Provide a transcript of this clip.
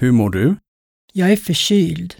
Hur mår du? Jag är förkyld.